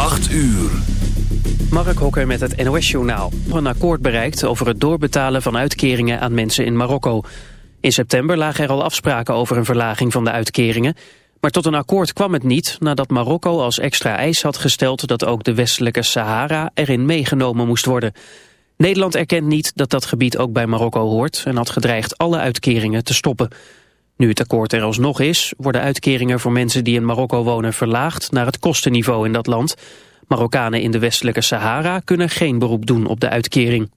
8 uur. Mark Hokker met het NOS-journaal. Een akkoord bereikt over het doorbetalen van uitkeringen aan mensen in Marokko. In september lagen er al afspraken over een verlaging van de uitkeringen. Maar tot een akkoord kwam het niet nadat Marokko als extra eis had gesteld... dat ook de westelijke Sahara erin meegenomen moest worden. Nederland erkent niet dat dat gebied ook bij Marokko hoort... en had gedreigd alle uitkeringen te stoppen. Nu het akkoord er alsnog is, worden uitkeringen voor mensen die in Marokko wonen verlaagd naar het kostenniveau in dat land. Marokkanen in de westelijke Sahara kunnen geen beroep doen op de uitkering.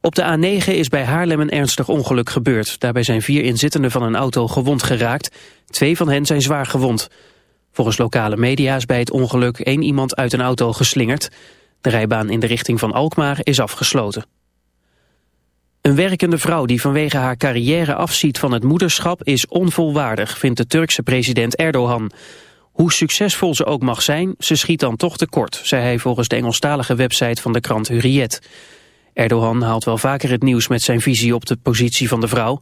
Op de A9 is bij Haarlem een ernstig ongeluk gebeurd. Daarbij zijn vier inzittenden van een auto gewond geraakt. Twee van hen zijn zwaar gewond. Volgens lokale media is bij het ongeluk één iemand uit een auto geslingerd. De rijbaan in de richting van Alkmaar is afgesloten. Een werkende vrouw die vanwege haar carrière afziet van het moederschap is onvolwaardig, vindt de Turkse president Erdogan. Hoe succesvol ze ook mag zijn, ze schiet dan toch tekort, zei hij volgens de Engelstalige website van de krant Hurriyet. Erdogan haalt wel vaker het nieuws met zijn visie op de positie van de vrouw.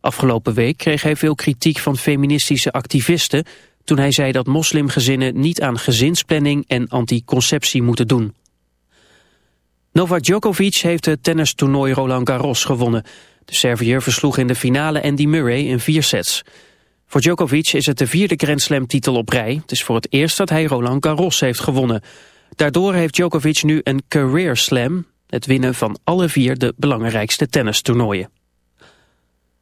Afgelopen week kreeg hij veel kritiek van feministische activisten toen hij zei dat moslimgezinnen niet aan gezinsplanning en anticonceptie moeten doen. Novak Djokovic heeft het tennistoernooi Roland Garros gewonnen. De Serviër versloeg in de finale Andy Murray in vier sets. Voor Djokovic is het de vierde Grand Slam titel op rij. Het is voor het eerst dat hij Roland Garros heeft gewonnen. Daardoor heeft Djokovic nu een career slam. Het winnen van alle vier de belangrijkste tennistoernooien.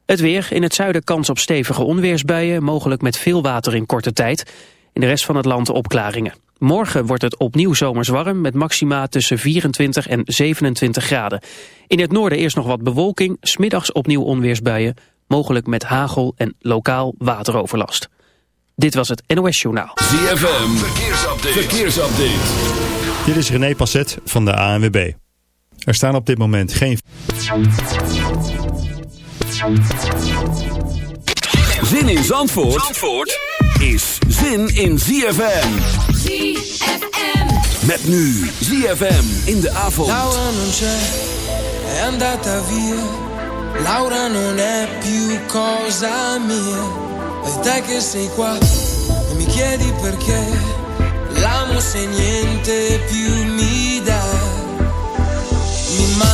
Het weer. In het zuiden kans op stevige onweersbuien, mogelijk met veel water in korte tijd. In de rest van het land opklaringen. Morgen wordt het opnieuw zomers warm met maxima tussen 24 en 27 graden. In het noorden eerst nog wat bewolking, smiddags opnieuw onweersbuien, mogelijk met hagel en lokaal wateroverlast. Dit was het NOS Journaal. ZFM, verkeersupdate. verkeersupdate. Dit is René Passet van de ANWB. Er staan op dit moment geen... Zin in Zandvoort, Zandvoort? Is zin in ZFM. ZFM. Met nu ZFM in de avond. Laura non c'è, è andata via. Laura non è più cosa mia. E te che sei qua e mi chiedi perché. L'amo se niente più mi dà. Mi manca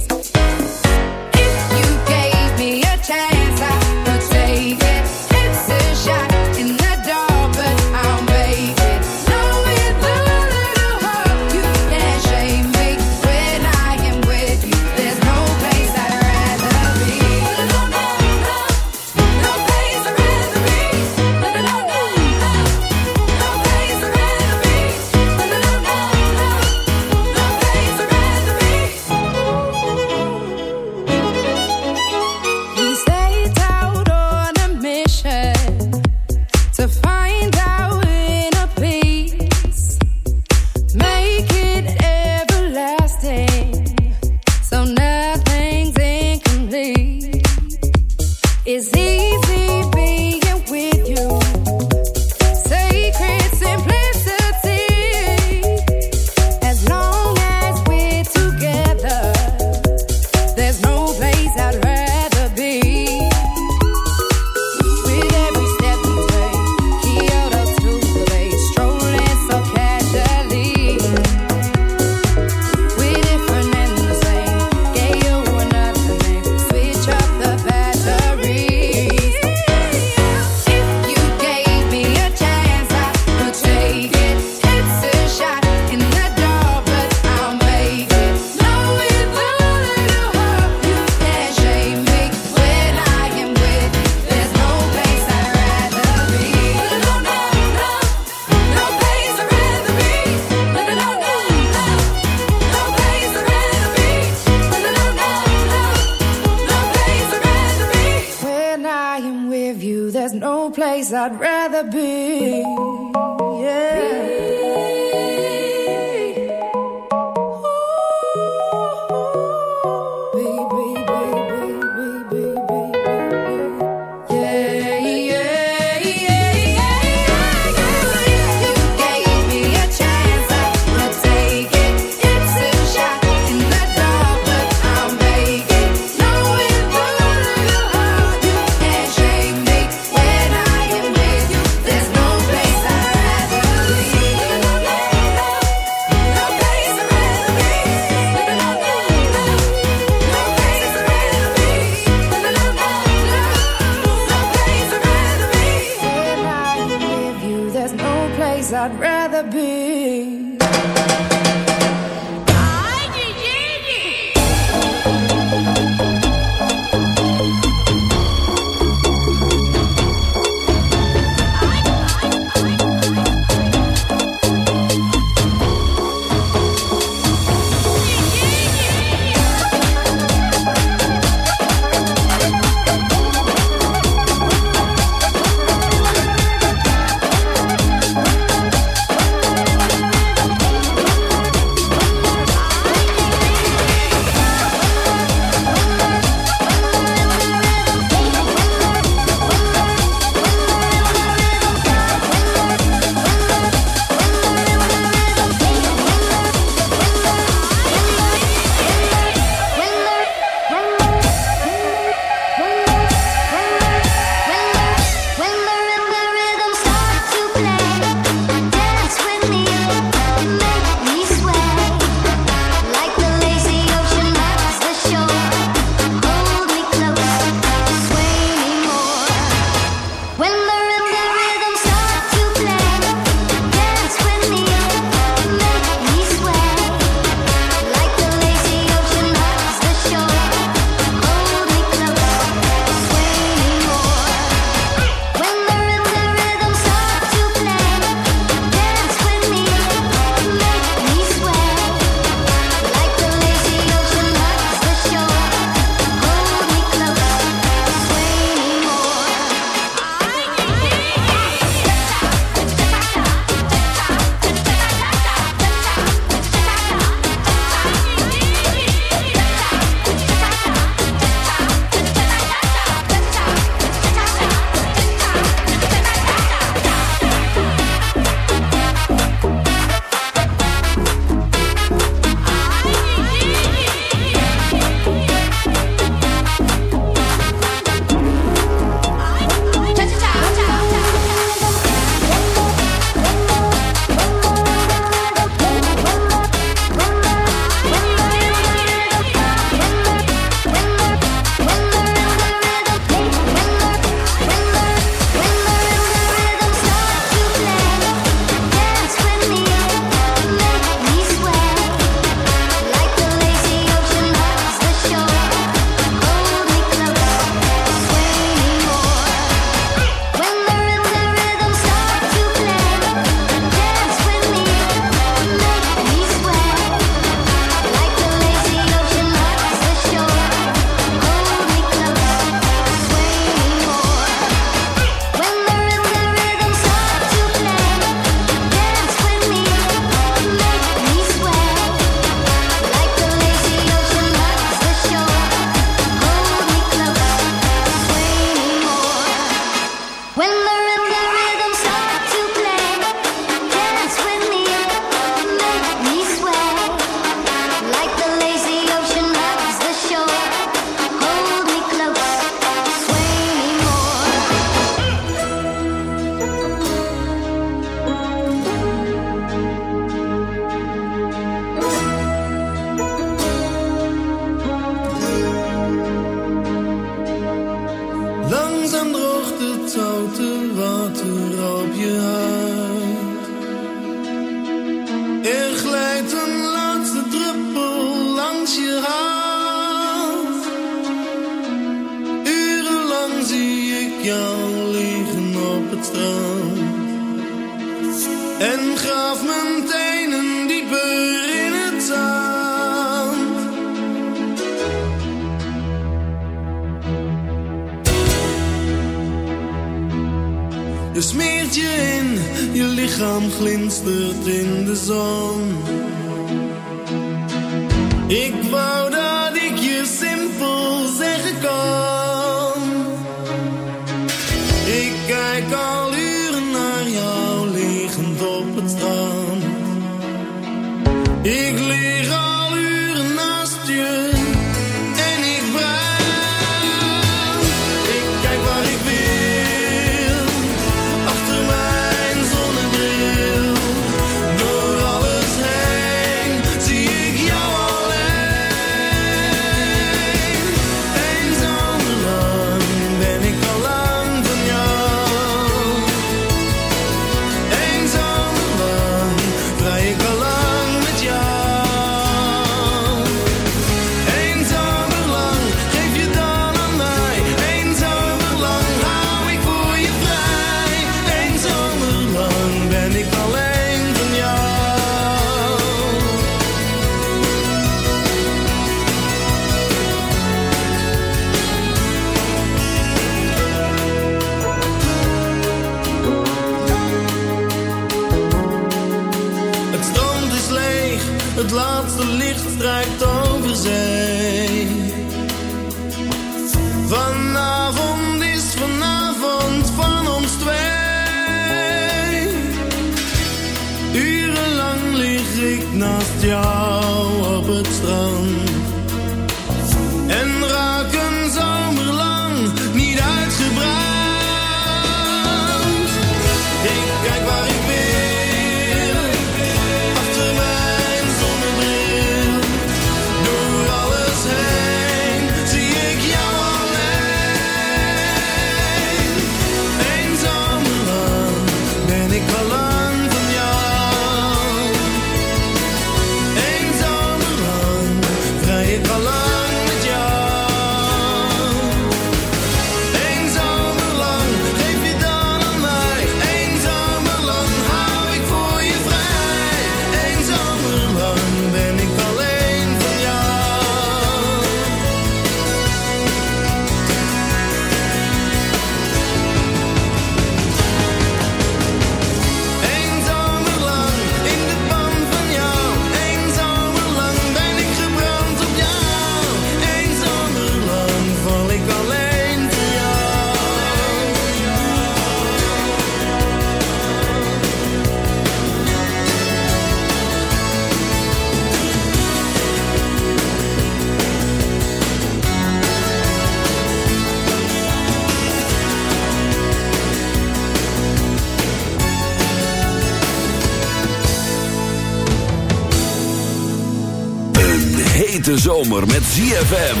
zomer met ZFM.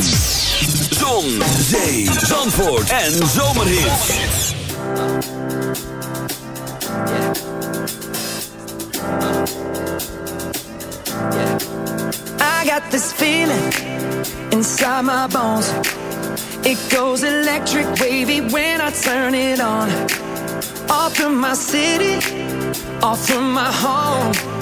Zon, zee, zandvoort en zomerhit. I got this feeling inside my bones. It goes electric wavy when I turn it on. Off from my city, off from my home.